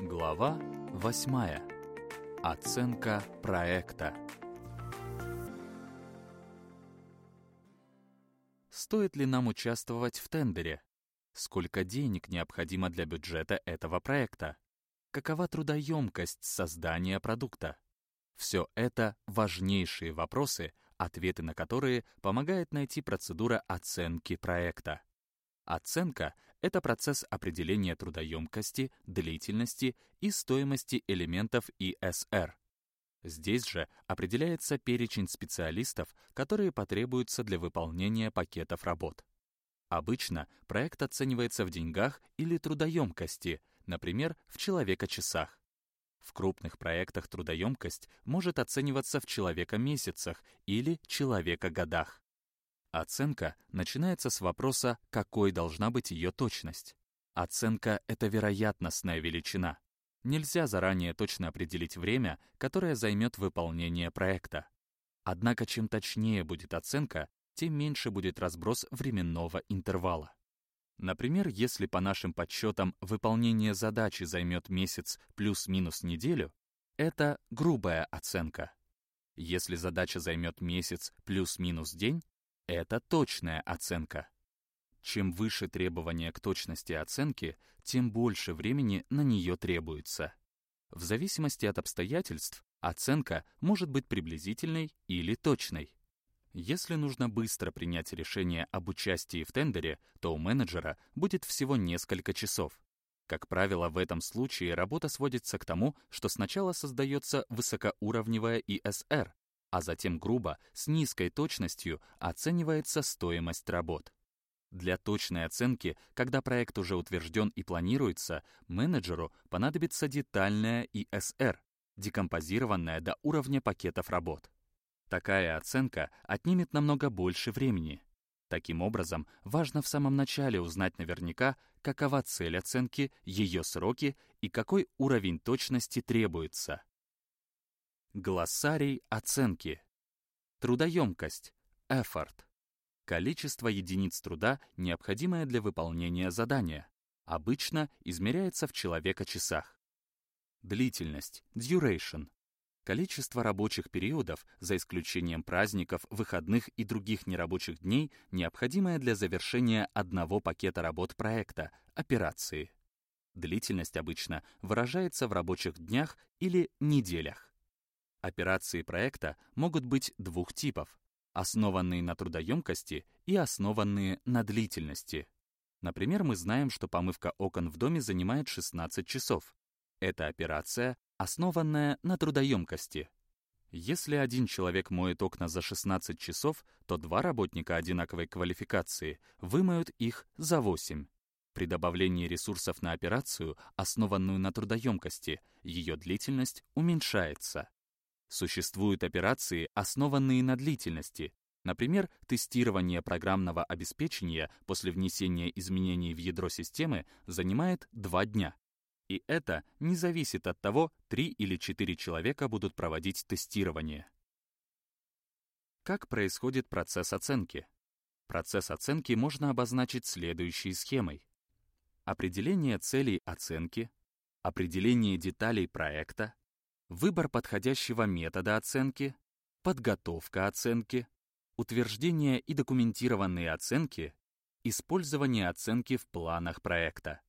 Глава 8. Оценка проекта. Стоит ли нам участвовать в тендере? Сколько денег необходимо для бюджета этого проекта? Какова трудоемкость создания продукта? Все это важнейшие вопросы, ответы на которые помогает найти процедура оценки проекта. Оценка — это процесс определения трудоемкости, длительности и стоимости элементов ИСР. Здесь же определяется перечень специалистов, которые потребуются для выполнения пакетов работ. Обычно проект оценивается в деньгах или трудоемкости, например, в человека-часах. В крупных проектах трудоемкость может оцениваться в человека-месяцах или человека-годах. Оценка начинается с вопроса, какой должна быть ее точность. Оценка — это вероятностная величина. Нельзя заранее точно определить время, которое займет выполнение проекта. Однако чем точнее будет оценка, тем меньше будет разброс временного интервала. Например, если по нашим подсчетам выполнение задачи займет месяц плюс-минус неделю, это грубая оценка. Если задача займет месяц плюс-минус день, это точная оценка. Чем выше требования к точности оценки, тем больше времени на нее требуется. В зависимости от обстоятельств оценка может быть приблизительной или точной. Если нужно быстро принять решение об участии в тендере, то у менеджера будет всего несколько часов. Как правило, в этом случае работа сводится к тому, что сначала создается высокоуровневая ИСР, а затем грубо, с низкой точностью оценивается стоимость работ. Для точной оценки, когда проект уже утвержден и планируется, менеджеру понадобится детальная ИСР, декомпозированная до уровня пакетов работ. Такая оценка отнимет намного больше времени. Таким образом, важно в самом начале узнать наверняка, какова цель оценки, ее сроки и какой уровень точности требуется. Глоссарий оценки. Трудоемкость. Effort. Количество единиц труда, необходимое для выполнения задания. Обычно измеряется в человека-часах. Длительность. Duration. Количество рабочих периодов, за исключением праздников, выходных и других нерабочих дней, необходимое для завершения одного пакета работ проекта, операции. Длительность обычно выражается в рабочих днях или неделях. Операции проекта могут быть двух типов — основанные на трудоемкости и основанные на длительности. Например, мы знаем, что помывка окон в доме занимает 16 часов. Это операция, основанная на трудоемкости. Если один человек моет окна за 16 часов, то два работника одинаковой квалификации вымоют их за 8. При добавлении ресурсов на операцию, основанную на трудоемкости, ее длительность уменьшается. Существуют операции, основанные на длительности. Например, тестирование программного обеспечения после внесения изменений в ядро системы занимает 2 дня. И это не зависит от того, 3 или 4 человека будут проводить тестирование. Как происходит процесс оценки? Процесс оценки можно обозначить следующей схемой. Определение целей оценки, определение деталей проекта, выбор подходящего метода оценки, подготовка оценки, утверждение и документированные оценки, использование оценки в планах проекта.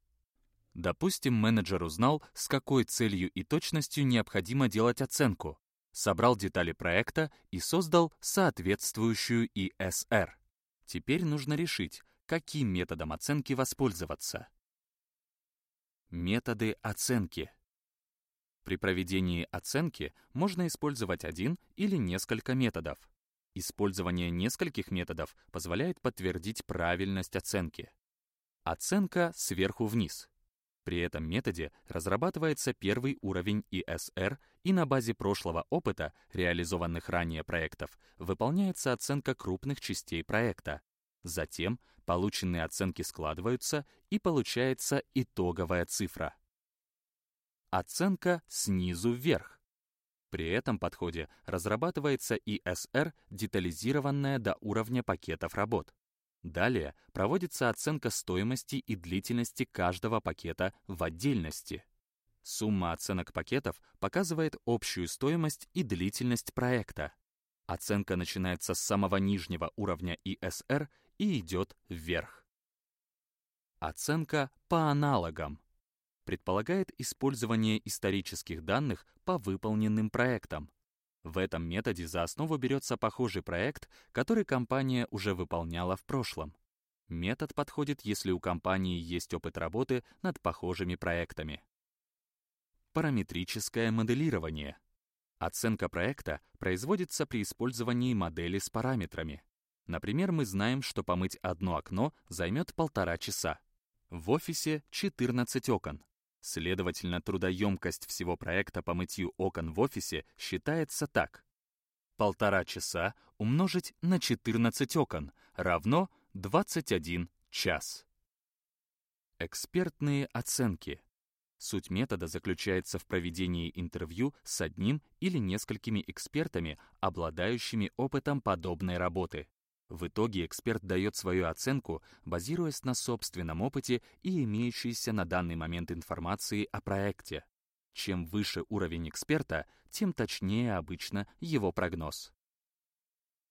Допустим, менеджер узнал, с какой целью и точностью необходимо делать оценку, собрал детали проекта и создал соответствующую ИСР. Теперь нужно решить, каким методом оценки воспользоваться. Методы оценки. При проведении оценки можно использовать один или несколько методов. Использование нескольких методов позволяет подтвердить правильность оценки. Оценка сверху вниз. При этом методе разрабатывается первый уровень ИСР, и на базе прошлого опыта, реализованных ранее проектов, выполняется оценка крупных частей проекта. Затем полученные оценки складываются, и получается итоговая цифра. Оценка снизу вверх. При этом подходе разрабатывается ИСР, детализированная до уровня пакетов работ. Далее проводится оценка стоимости и длительности каждого пакета в отдельности. Сумма оценок пакетов показывает общую стоимость и длительность проекта. Оценка начинается с самого нижнего уровня ИСР и идет вверх. Оценка по аналогам предполагает использование исторических данных по выполненным проектам. В этом методе за основу берется похожий проект, который компания уже выполняла в прошлом. Метод подходит, если у компании есть опыт работы над похожими проектами. Параметрическое моделирование. Оценка проекта производится при использовании модели с параметрами. Например, мы знаем, что помыть одно окно займет полтора часа. В офисе 14 окон. Следовательно, трудоемкость всего проекта по мытью окон в офисе считается так. Полтора часа умножить на 14 окон равно 21 час. Экспертные оценки. Суть метода заключается в проведении интервью с одним или несколькими экспертами, обладающими опытом подобной работы. В итоге эксперт дает свою оценку, базируясь на собственном опыте и имеющейся на данный момент информации о проекте. Чем выше уровень эксперта, тем точнее обычно его прогноз.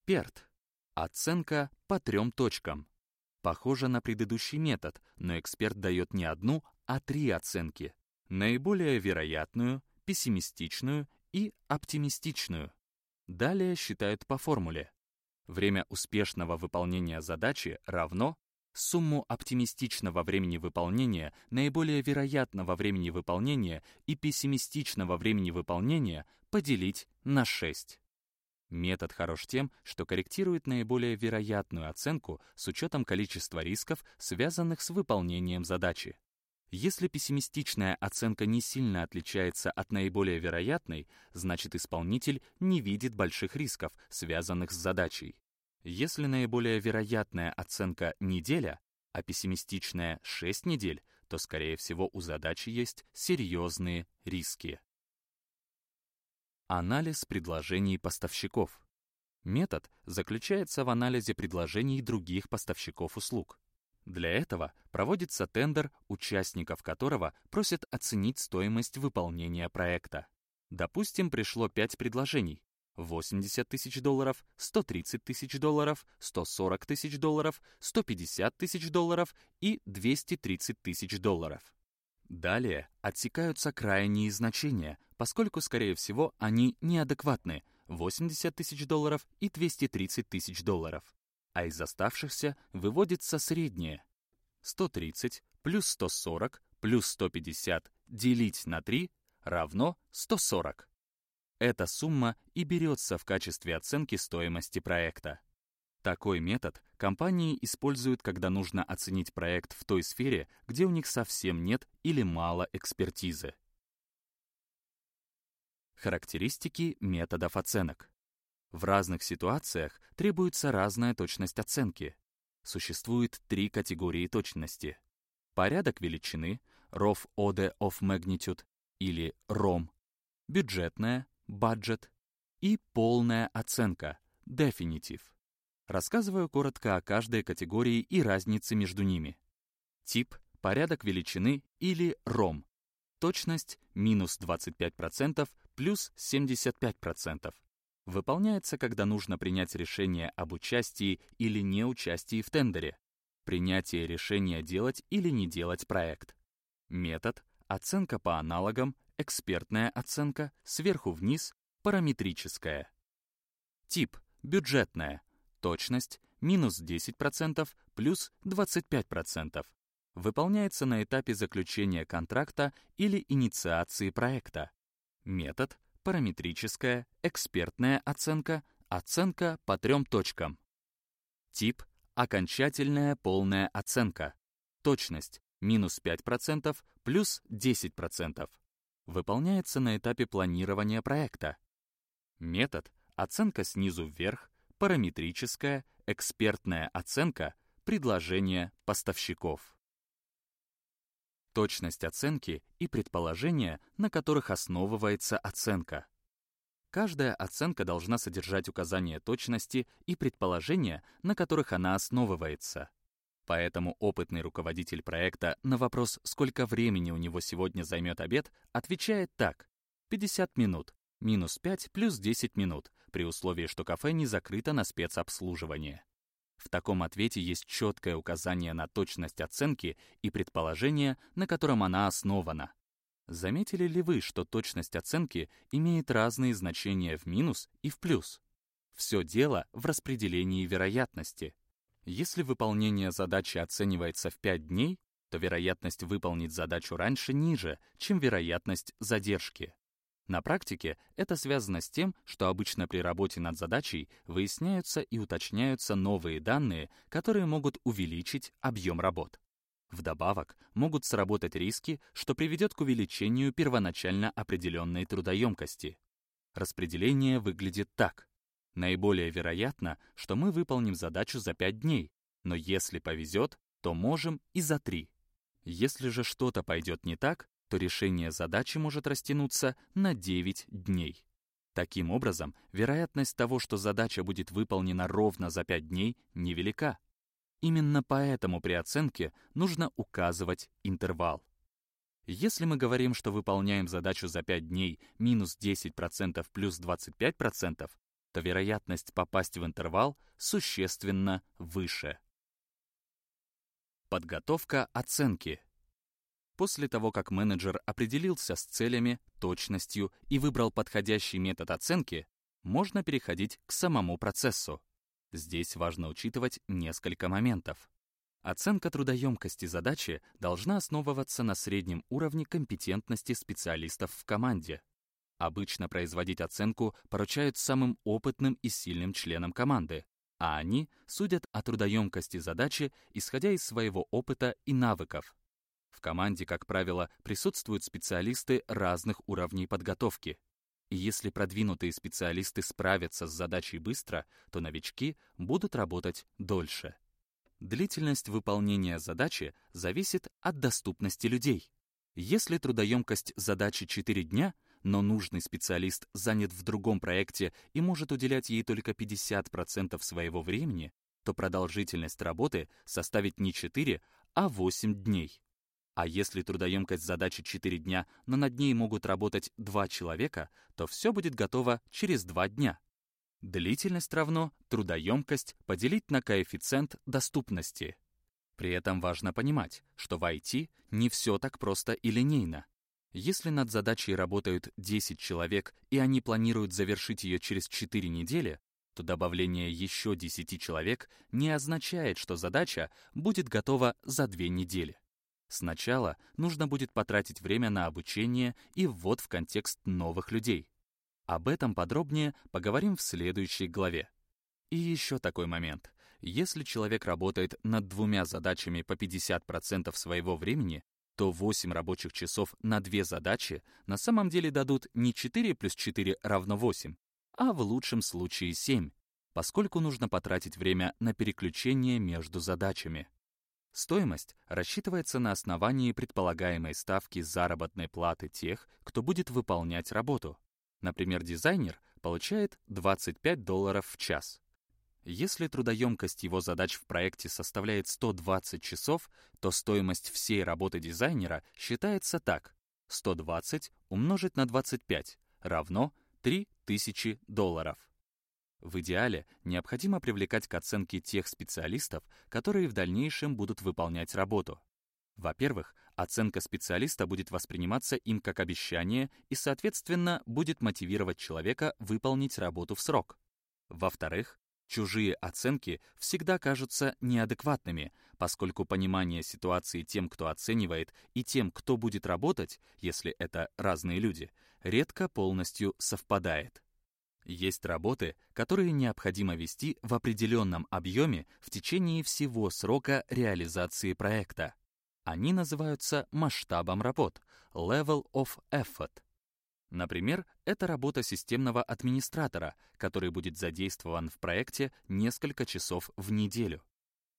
ПЕРТ. Оценка по трем точкам. Похоже на предыдущий метод, но эксперт дает не одну, а три оценки. Наиболее вероятную, пессимистичную и оптимистичную. Далее считают по формуле Время успешного выполнения задачи равно сумму оптимистичного времени выполнения, наиболее вероятного времени выполнения и пессимистичного времени выполнения поделить на 6. Метод хорош тем, что корректирует наиболее вероятную оценку с учетом количества рисков, связанных с выполнением задачи. Если пессимистичная оценка не сильно отличается от наиболее вероятной, значит исполнитель не видит больших рисков, связанных с задачей. Если наиболее вероятная оценка — неделя, а пессимистичная — 6 недель, то, скорее всего, у задачи есть серьезные риски. Анализ предложений поставщиков. Метод заключается в анализе предложений других поставщиков услуг. Для этого проводится тендер, участников которого просят оценить стоимость выполнения проекта. Допустим, пришло 5 предложений. 80 тысяч долларов, 130 тысяч долларов, 140 тысяч долларов, 150 тысяч долларов и 230 тысяч долларов. Далее отсекаются крайние значения, поскольку, скорее всего, они неадекватны — 80 тысяч долларов и 230 тысяч долларов а из оставшихся выводится среднее. 130 плюс 140 плюс 150 делить на 3 равно 140. Эта сумма и берется в качестве оценки стоимости проекта. Такой метод компании используют, когда нужно оценить проект в той сфере, где у них совсем нет или мало экспертизы. Характеристики методов оценок. В разных ситуациях требуется разная точность оценки. Существует три категории точности. Порядок величины, ROF Order of Magnitude или ROM, бюджетная, budget и полная оценка, definitive. Рассказываю коротко о каждой категории и разнице между ними. Тип, порядок величины или ROM. Точность минус 25% плюс 75% выполняется, когда нужно принять решение об участии или неучастии в тендере, принятие решения делать или не делать проект. Метод, оценка по аналогам, экспертная оценка, сверху вниз, параметрическая. Тип, бюджетная, точность, минус 10%, плюс 25%. Выполняется на этапе заключения контракта или инициации проекта. Метод, параметрическая, экспертная оценка, оценка по трем точкам. Тип — окончательная полная оценка. Точность — минус 5%, плюс 10%. Выполняется на этапе планирования проекта. Метод — оценка снизу вверх, параметрическая, экспертная оценка, предложение поставщиков точность оценки и предположения, на которых основывается оценка. Каждая оценка должна содержать указание точности и предположения, на которых она основывается. Поэтому опытный руководитель проекта на вопрос, сколько времени у него сегодня займет обед, отвечает так. 50 минут, минус 5 плюс 10 минут, при условии, что кафе не закрыто на спецобслуживание. В таком ответе есть четкое указание на точность оценки и предположение, на котором она основана. Заметили ли вы, что точность оценки имеет разные значения в минус и в плюс? Все дело в распределении вероятности. Если выполнение задачи оценивается в 5 дней, то вероятность выполнить задачу раньше ниже, чем вероятность задержки. На практике это связано с тем, что обычно при работе над задачей выясняются и уточняются новые данные, которые могут увеличить объем работ. Вдобавок, могут сработать риски, что приведет к увеличению первоначально определенной трудоемкости. Распределение выглядит так. Наиболее вероятно, что мы выполним задачу за 5 дней, но если повезет, то можем и за 3. Если же что-то пойдет не так, то решение задачи может растянуться на 9 дней. Таким образом, вероятность того, что задача будет выполнена ровно за 5 дней, невелика. Именно поэтому при оценке нужно указывать интервал. Если мы говорим, что выполняем задачу за 5 дней минус 10% плюс 25%, то вероятность попасть в интервал существенно выше. Подготовка оценки. После того, как менеджер определился с целями, точностью и выбрал подходящий метод оценки, можно переходить к самому процессу. Здесь важно учитывать несколько моментов. Оценка трудоемкости задачи должна основываться на среднем уровне компетентности специалистов в команде, Обычно производить оценку поручают самым опытным и сильным членам команды, а они судят о трудоемкости задачи, исходя из своего опыта и навыков. В команде, как правило, присутствуют специалисты разных уровней подготовки. И если продвинутые специалисты справятся с задачей быстро, то новички будут работать дольше. Длительность выполнения задачи зависит от доступности людей. Если трудоемкость задачи 4 дня — но нужный специалист занят в другом проекте и может уделять ей только 50% своего времени, то продолжительность работы составит не 4, а 8 дней. А если трудоемкость задачи 4 дня, но над ней могут работать 2 человека, то все будет готово через 2 дня. Длительность равно трудоемкость поделить на коэффициент доступности. При этом важно понимать, что в IT не все так просто и линейно. Если над задачей работают 10 человек, и они планируют завершить ее через 4 недели, то добавление еще 10 человек не означает, что задача будет готова за 2 недели. Сначала нужно будет потратить время на обучение и ввод в контекст новых людей. Об этом подробнее поговорим в следующей главе. И еще такой момент. Если человек работает над двумя задачами по 50% своего времени, то 8 рабочих часов на две задачи на самом деле дадут не 4 плюс 4 равно 8, а в лучшем случае 7, поскольку нужно потратить время на переключение между задачами. Стоимость рассчитывается на основании предполагаемой ставки заработной платы тех, кто будет выполнять работу. Например, дизайнер получает 25 долларов в час, если трудоемкость его задач в проекте составляет 120 часов, то стоимость всей работы дизайнера считается так. 120 умножить на 25 равно 3000 долларов. В идеале необходимо привлекать к оценке тех специалистов, которые в дальнейшем будут выполнять работу. Во-первых, оценка специалиста будет восприниматься им как обещание и, соответственно, будет мотивировать человека выполнить работу в срок. Во-вторых, Чужие оценки всегда кажутся неадекватными, поскольку понимание ситуации тем, кто оценивает, и тем, кто будет работать, если это разные люди, редко полностью совпадает. Есть работы, которые необходимо вести в определенном объеме в течение всего срока реализации проекта. Они называются масштабом работ — level of effort. Например, это работа системного администратора, который будет задействован в проекте несколько часов в неделю.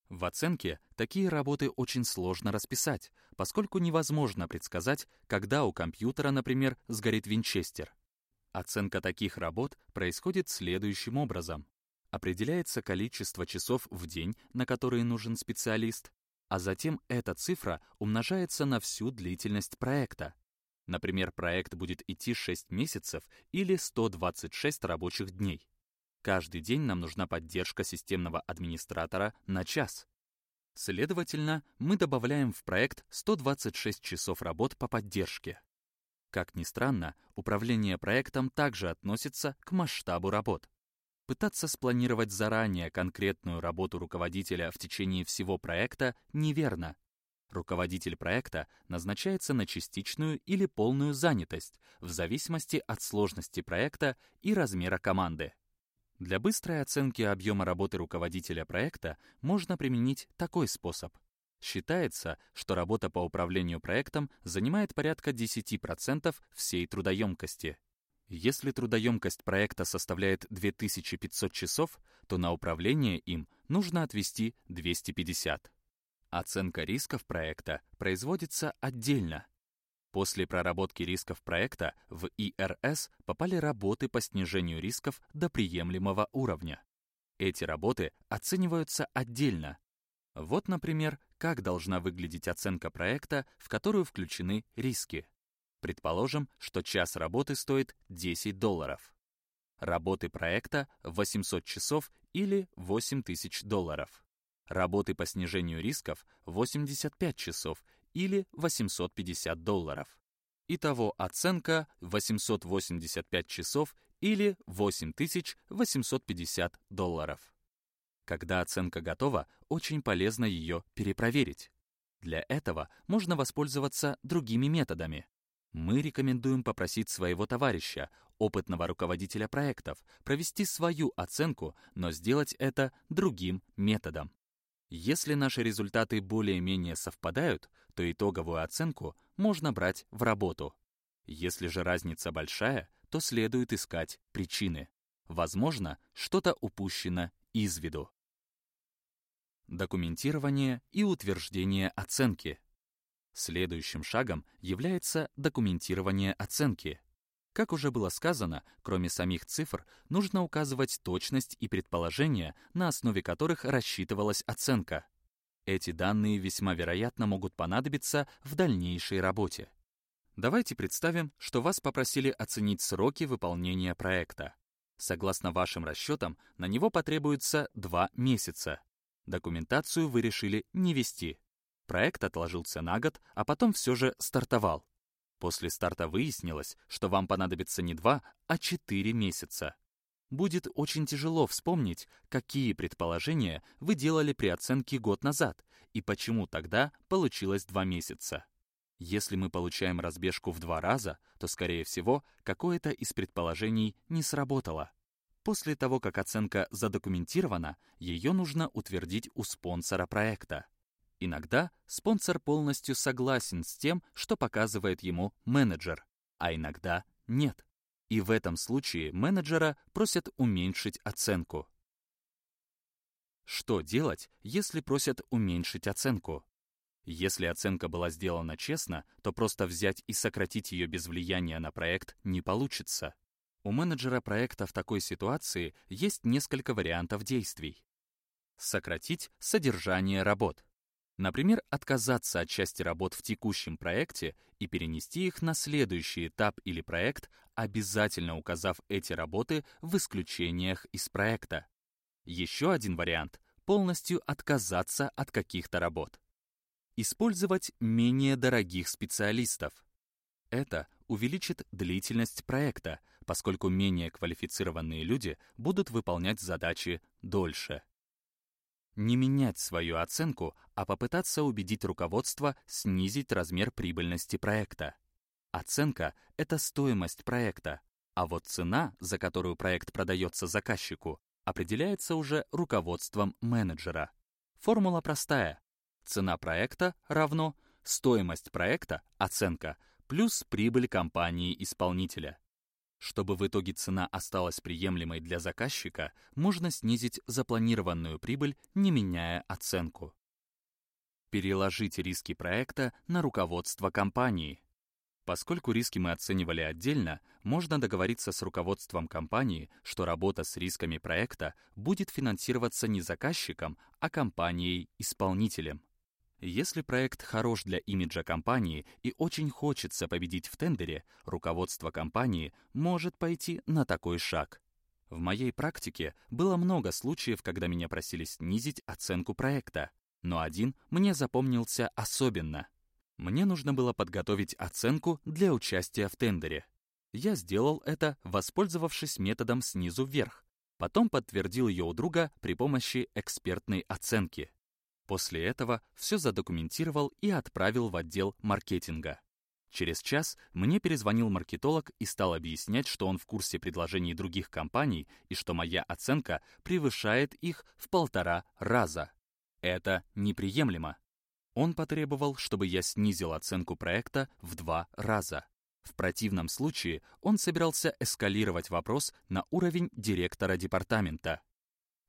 В оценке такие работы очень сложно расписать, поскольку невозможно предсказать, когда у компьютера, например, сгорит винчестер. Оценка таких работ происходит следующим образом. Определяется количество часов в день, на которые нужен специалист, а затем эта цифра умножается на всю длительность проекта. Например, проект будет идти 6 месяцев или 126 рабочих дней. Каждый день нам нужна поддержка системного администратора на час. Следовательно, мы добавляем в проект 126 часов работ по поддержке. Как ни странно, управление проектом также относится к масштабу работ. Пытаться спланировать заранее конкретную работу руководителя в течение всего проекта неверно. Руководитель проекта назначается на частичную или полную занятость в зависимости от сложности проекта и размера команды. Для быстрой оценки объема работы руководителя проекта можно применить такой способ — Считается, что работа по управлению проектом занимает порядка 10% всей трудоемкости. Если трудоемкость проекта составляет 2500 часов, то на управление им нужно отвести 250. Оценка рисков проекта производится отдельно. После проработки рисков проекта в ИРС попали работы по снижению рисков до приемлемого уровня. Эти работы оцениваются отдельно, вот, например, как должна выглядеть оценка проекта, в которую включены риски. Предположим, что час работы стоит 10 долларов. Работы проекта 800 часов или 8000 долларов. Работы по снижению рисков 85 часов или 850 долларов. Итого оценка 885 часов или 8850 долларов. Когда оценка готова, очень полезно ее перепроверить. Для этого можно воспользоваться другими методами. Мы рекомендуем попросить своего товарища, опытного руководителя проектов, провести свою оценку, но сделать это другим методом. Если наши результаты более-менее совпадают, то итоговую оценку можно брать в работу. Если же разница большая, то следует искать причины. Возможно, что-то упущено из виду документирование и утверждение оценки. Следующим шагом является документирование оценки. Как уже было сказано, кроме самих цифр, нужно указывать точность и предположения, на основе которых рассчитывалась оценка. Эти данные весьма вероятно могут понадобиться в дальнейшей работе. Давайте представим, что вас попросили оценить сроки выполнения проекта. Согласно вашим расчетам, на него потребуется 2 месяца. Документацию вы решили не вести. Проект отложился на год, а потом все же стартовал. После старта выяснилось, что вам понадобится не два, а четыре месяца. Будет очень тяжело вспомнить, какие предположения вы делали при оценке год назад и почему тогда получилось два месяца. Если мы получаем разбежку в два раза, то, скорее всего, какое-то из предположений не сработало. После того, как оценка задокументирована, ее нужно утвердить у спонсора проекта. Иногда спонсор полностью согласен с тем, что показывает ему менеджер, а иногда нет. И в этом случае менеджера просят уменьшить оценку. Что делать, если просят уменьшить оценку? Если оценка была сделана честно, то просто взять и сократить ее без влияния на проект не получится. У менеджера проекта в такой ситуации есть несколько вариантов действий. Сократить содержание работ. Например, отказаться от части работ в текущем проекте и перенести их на следующий этап или проект, обязательно указав эти работы в исключениях из проекта. Еще один вариант — полностью отказаться от каких-то работ. Использовать менее дорогих специалистов. Это увеличит длительность проекта, поскольку менее квалифицированные люди будут выполнять задачи дольше. Не менять свою оценку, а попытаться убедить руководство снизить размер прибыльности проекта. Оценка — это стоимость проекта, а вот цена, за которую проект продается заказчику, определяется уже руководством менеджера. Формула простая. Цена проекта равно стоимость проекта, оценка, плюс прибыль компании-исполнителя. Чтобы в итоге цена осталась приемлемой для заказчика, можно снизить запланированную прибыль, не меняя оценку. Переложить риски проекта на руководство компании. Поскольку риски мы оценивали отдельно, можно договориться с руководством компании, что работа с рисками проекта будет финансироваться не заказчиком, а компанией-исполнителем. Если проект хорош для имиджа компании и очень хочется победить в тендере, руководство компании может пойти на такой шаг. В моей практике было много случаев, когда меня просили снизить оценку проекта, но один мне запомнился особенно. Мне нужно было подготовить оценку для участия в тендере. Я сделал это, воспользовавшись методом снизу вверх. Потом подтвердил ее у друга при помощи экспертной оценки. После этого все задокументировал и отправил в отдел маркетинга. Через час мне перезвонил маркетолог и стал объяснять, что он в курсе предложений других компаний и что моя оценка превышает их в полтора раза. Это неприемлемо. Он потребовал, чтобы я снизил оценку проекта в два раза. В противном случае он собирался эскалировать вопрос на уровень директора департамента.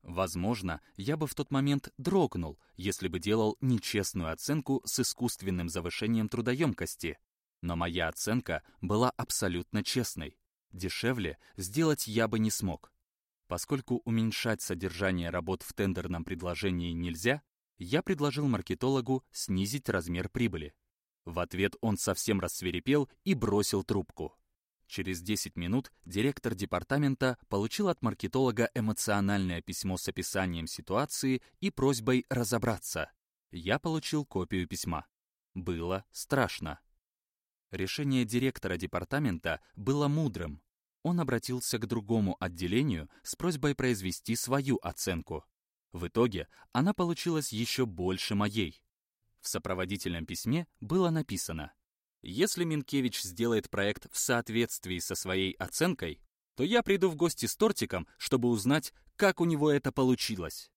Возможно, я бы в тот момент дрогнул, если бы делал нечестную оценку с искусственным завышением трудоемкости. Но моя оценка была абсолютно честной. Дешевле сделать я бы не смог. Поскольку уменьшать содержание работ в тендерном предложении нельзя, я предложил маркетологу снизить размер прибыли. В ответ он совсем рассверепел и бросил трубку. Через 10 минут директор департамента получил от маркетолога эмоциональное письмо с описанием ситуации и просьбой разобраться. Я получил копию письма. Было страшно. Решение директора департамента было мудрым. Он обратился к другому отделению с просьбой произвести свою оценку. В итоге она получилась еще больше моей. В сопроводительном письме было написано если Минкевич сделает проект в соответствии со своей оценкой, то я приду в гости с тортиком, чтобы узнать, как у него это получилось.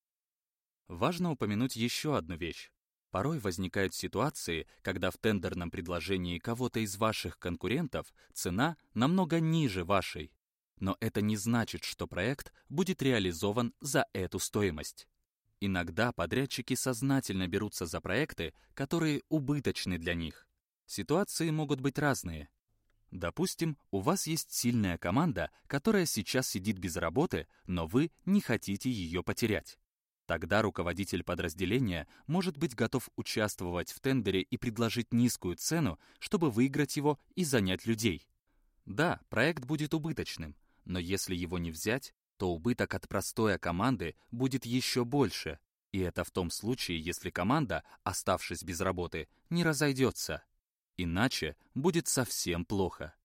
Важно упомянуть еще одну вещь. Порой возникают ситуации, когда в тендерном предложении кого-то из ваших конкурентов цена намного ниже вашей. Но это не значит, что проект будет реализован за эту стоимость. Иногда подрядчики сознательно берутся за проекты, которые убыточны для них. Ситуации могут быть разные. Допустим, у вас есть сильная команда, которая сейчас сидит без работы, но вы не хотите ее потерять. Тогда руководитель подразделения может быть готов участвовать в тендере и предложить низкую цену, чтобы выиграть его и занять людей. Да, проект будет убыточным, но если его не взять, то убыток от простой команды будет еще больше, и это в том случае, если команда, оставшись без работы, не разойдется. Иначе будет совсем плохо.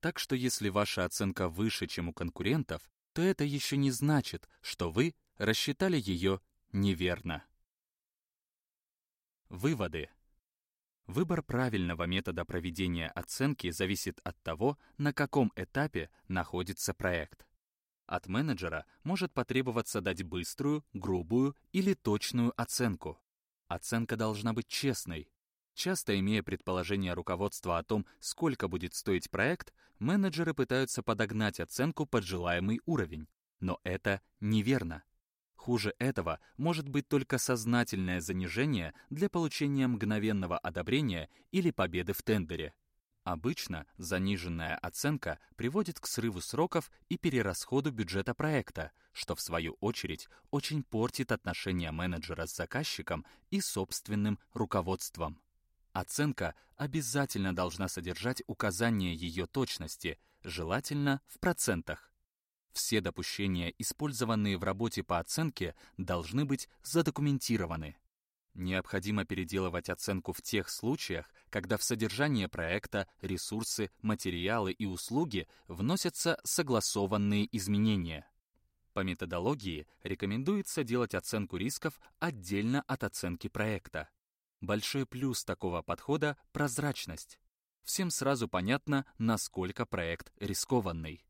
Так что если ваша оценка выше, чем у конкурентов, то это еще не значит, что вы рассчитали ее неверно. Выводы. Выбор правильного метода проведения оценки зависит от того, на каком этапе находится проект. От менеджера может потребоваться дать быструю, грубую или точную оценку. Оценка должна быть честной, Часто имея предположение руководства о том, сколько будет стоить проект, менеджеры пытаются подогнать оценку под желаемый уровень. Но это неверно. Хуже этого может быть только сознательное занижение для получения мгновенного одобрения или победы в тендере. Обычно заниженная оценка приводит к срыву сроков и перерасходу бюджета проекта, что в свою очередь очень портит отношения менеджера с заказчиком и собственным руководством. Оценка обязательно должна содержать указание ее точности, желательно в процентах. Все допущения, использованные в работе по оценке, должны быть задокументированы. Необходимо переделывать оценку в тех случаях, когда в содержание проекта, ресурсы, материалы и услуги вносятся согласованные изменения. По методологии рекомендуется делать оценку рисков отдельно от оценки проекта. Большой плюс такого подхода — прозрачность. Всем сразу понятно, насколько проект рискованный.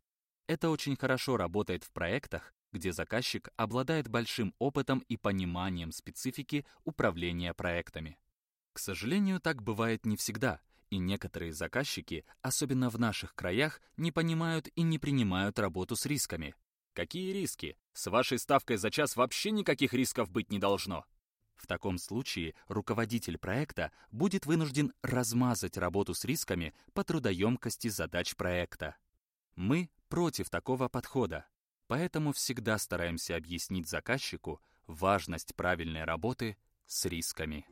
Это очень хорошо работает в проектах, где заказчик обладает большим опытом и пониманием специфики управления проектами. К сожалению, так бывает не всегда, и некоторые заказчики, особенно в наших краях, не понимают и не принимают работу с рисками. Какие риски? С вашей ставкой за час вообще никаких рисков быть не должно. В таком случае руководитель проекта будет вынужден размазать работу с рисками по трудоемкости задач проекта. Мы против такого подхода, поэтому всегда стараемся объяснить заказчику важность правильной работы с рисками.